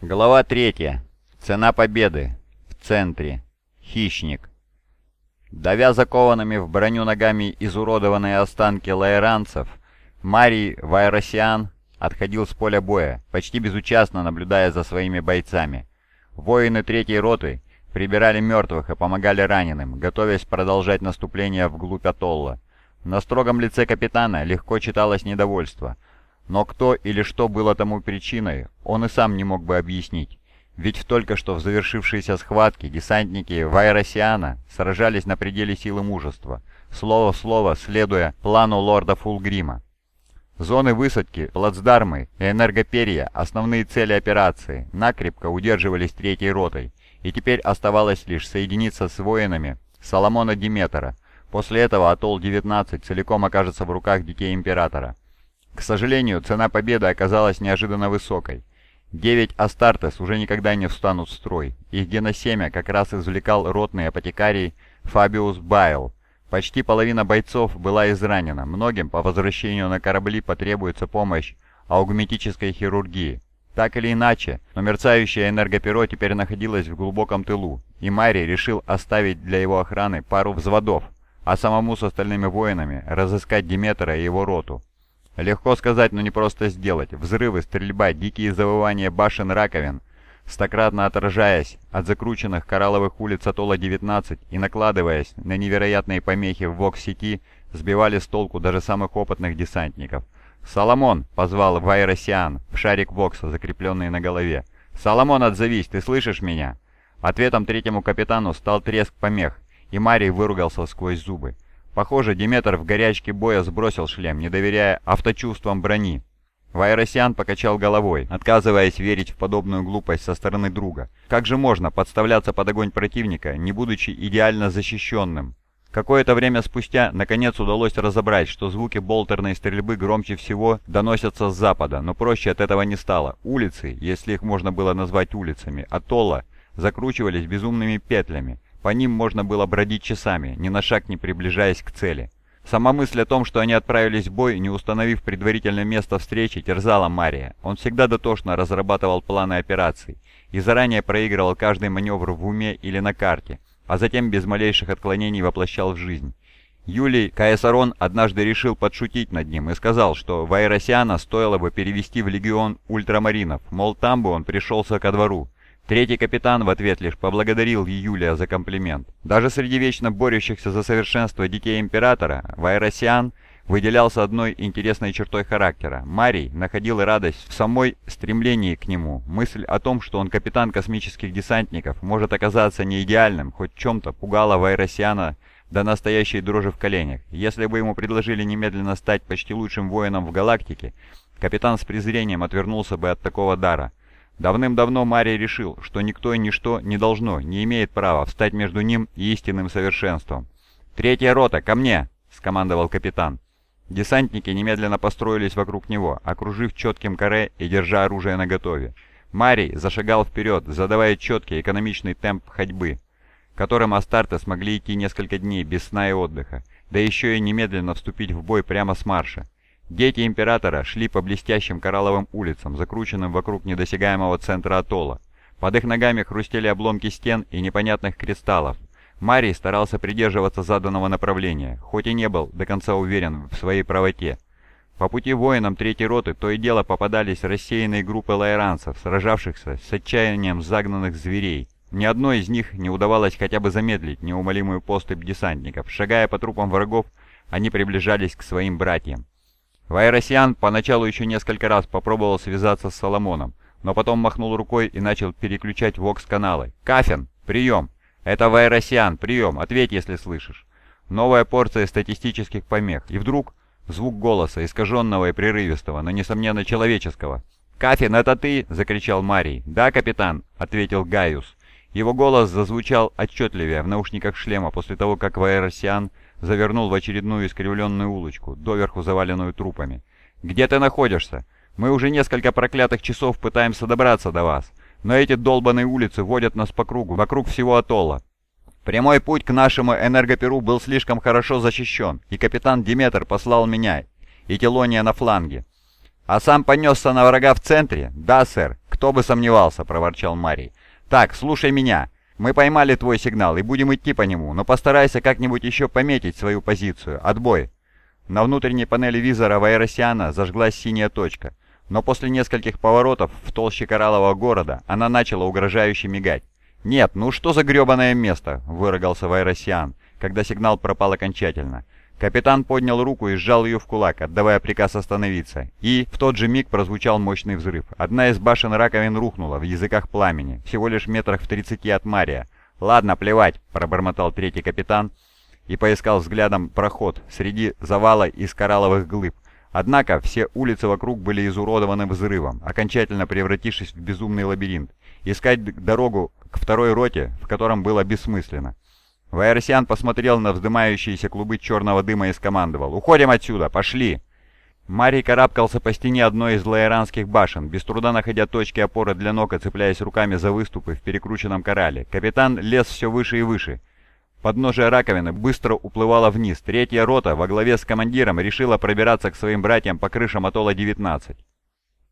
Глава 3. Цена победы. В центре. Хищник. Давя закованными в броню ногами изуродованные останки лаэранцев, Марий Вайросиан отходил с поля боя, почти безучастно наблюдая за своими бойцами. Воины третьей роты прибирали мертвых и помогали раненым, готовясь продолжать наступление вглубь атолла. На строгом лице капитана легко читалось недовольство – но кто или что было тому причиной, он и сам не мог бы объяснить. Ведь в только что в завершившейся схватке десантники Вайросиана сражались на пределе силы мужества, слово в слово следуя плану лорда Фулгрима. Зоны высадки, плацдармы и энергоперия, основные цели операции, накрепко удерживались третьей ротой, и теперь оставалось лишь соединиться с воинами Соломона Диметра. После этого Атолл-19 целиком окажется в руках детей Императора. К сожалению, цена победы оказалась неожиданно высокой. Девять Астартес уже никогда не встанут в строй. Их геносемя как раз извлекал ротный апотекарий Фабиус Байл. Почти половина бойцов была изранена. Многим по возвращению на корабли потребуется помощь аугметической хирургии. Так или иначе, но мерцающее энергоперо теперь находилось в глубоком тылу, и Мари решил оставить для его охраны пару взводов, а самому с остальными воинами разыскать Диметра и его роту. Легко сказать, но не просто сделать. Взрывы, стрельба, дикие завывания башен раковин, стократно отражаясь от закрученных коралловых улиц Атолла-19 и накладываясь на невероятные помехи в ВОКС-сети, сбивали с толку даже самых опытных десантников. «Соломон!» — позвал Вайросиан в шарик Вокса, закрепленный на голове. «Соломон, отзовись, ты слышишь меня?» Ответом третьему капитану стал треск помех, и Марий выругался сквозь зубы. Похоже, Диметр в горячке боя сбросил шлем, не доверяя авточувствам брони. Вайросиан покачал головой, отказываясь верить в подобную глупость со стороны друга. Как же можно подставляться под огонь противника, не будучи идеально защищенным? Какое-то время спустя, наконец удалось разобрать, что звуки болтерной стрельбы громче всего доносятся с запада, но проще от этого не стало. Улицы, если их можно было назвать улицами, атолла, закручивались безумными петлями. По ним можно было бродить часами, ни на шаг не приближаясь к цели. Сама мысль о том, что они отправились в бой, не установив предварительное место встречи, терзала Мария. Он всегда дотошно разрабатывал планы операций и заранее проигрывал каждый маневр в уме или на карте, а затем без малейших отклонений воплощал в жизнь. Юлий Каесарон однажды решил подшутить над ним и сказал, что Вайросиана стоило бы перевести в легион ультрамаринов, мол, там бы он пришелся ко двору. Третий капитан в ответ лишь поблагодарил Юлия за комплимент. Даже среди вечно борющихся за совершенство детей Императора, Вайросиан выделялся одной интересной чертой характера. Марий находил радость в самой стремлении к нему. Мысль о том, что он капитан космических десантников, может оказаться не идеальным, хоть чем-то пугала Вайросиана до настоящей дрожи в коленях. Если бы ему предложили немедленно стать почти лучшим воином в галактике, капитан с презрением отвернулся бы от такого дара. Давным-давно Марий решил, что никто и ничто не должно, не имеет права встать между ним и истинным совершенством. «Третья рота, ко мне!» — скомандовал капитан. Десантники немедленно построились вокруг него, окружив четким каре и держа оружие наготове. Марий зашагал вперед, задавая четкий экономичный темп ходьбы, которым Астарты смогли идти несколько дней без сна и отдыха, да еще и немедленно вступить в бой прямо с марша. Дети Императора шли по блестящим коралловым улицам, закрученным вокруг недосягаемого центра атолла. Под их ногами хрустели обломки стен и непонятных кристаллов. Марий старался придерживаться заданного направления, хоть и не был до конца уверен в своей правоте. По пути воинам третьей роты то и дело попадались рассеянные группы лайранцев, сражавшихся с отчаянием загнанных зверей. Ни одной из них не удавалось хотя бы замедлить неумолимую поступь десантников. Шагая по трупам врагов, они приближались к своим братьям. Вайросиан поначалу еще несколько раз попробовал связаться с Соломоном, но потом махнул рукой и начал переключать вокс-каналы. «Кафин, прием! Это Вайросиан, прием! Ответь, если слышишь!» Новая порция статистических помех, и вдруг звук голоса, искаженного и прерывистого, но, несомненно, человеческого. «Кафин, это ты?» — закричал Марий. «Да, капитан», — ответил Гaius. Его голос зазвучал отчетливее в наушниках шлема после того, как Вайросиан завернул в очередную искривленную улочку, доверху заваленную трупами. «Где ты находишься? Мы уже несколько проклятых часов пытаемся добраться до вас, но эти долбаные улицы водят нас по кругу, вокруг всего атолла. Прямой путь к нашему энергоперу был слишком хорошо защищен, и капитан Диметр послал меня и Телония на фланге. А сам понесся на врага в центре? Да, сэр. «Кто бы сомневался», — проворчал Марий. «Так, слушай меня. Мы поймали твой сигнал и будем идти по нему, но постарайся как-нибудь еще пометить свою позицию. Отбой!» На внутренней панели визора Вайросиана зажглась синяя точка, но после нескольких поворотов в толще кораллового города она начала угрожающе мигать. «Нет, ну что за гребаное место?» — выругался Вайросиан, когда сигнал пропал окончательно. Капитан поднял руку и сжал ее в кулак, отдавая приказ остановиться. И в тот же миг прозвучал мощный взрыв. Одна из башен раковин рухнула в языках пламени, всего лишь метрах в тридцати от Мария. «Ладно, плевать», — пробормотал третий капитан и поискал взглядом проход среди завала из коралловых глыб. Однако все улицы вокруг были изуродованы взрывом, окончательно превратившись в безумный лабиринт. Искать дорогу к второй роте, в котором было бессмысленно. Вайерсиан посмотрел на вздымающиеся клубы черного дыма и скомандовал. «Уходим отсюда! Пошли!» Марий карабкался по стене одной из лаэранских башен, без труда находя точки опоры для ног и цепляясь руками за выступы в перекрученном корале. Капитан лез все выше и выше. Подножие раковины быстро уплывало вниз. Третья рота во главе с командиром решила пробираться к своим братьям по крышам атолла 19.